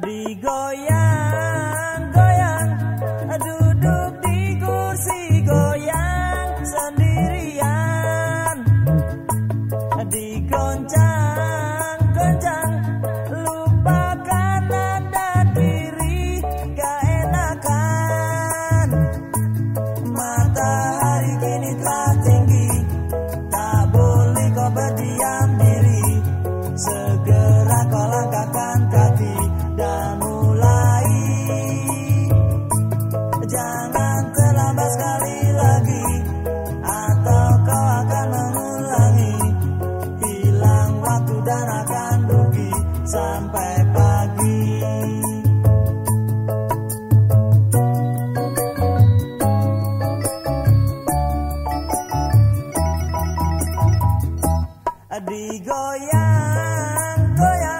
Digoyang, goyang, duduk di kursi goyang sendirian. sekali lagi. Atau kau akan mengulangi. Hilang waktu dan akan rugi Sampai pagi. Digoyang, goyang.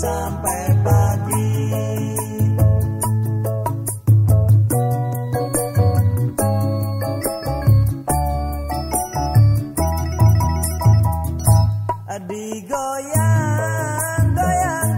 sampai pagi. Digoyang, goyang goyang,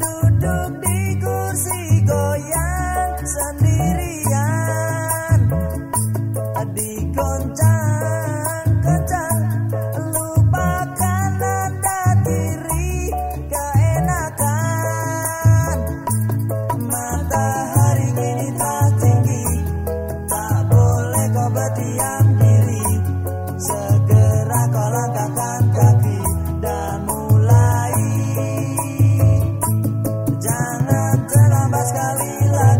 duduk di kursi goyang sendirian. Digoncang mengobati yang diri. Segera kau langkahkan kaki dan mulai. Jangan terlambat sekali lagi.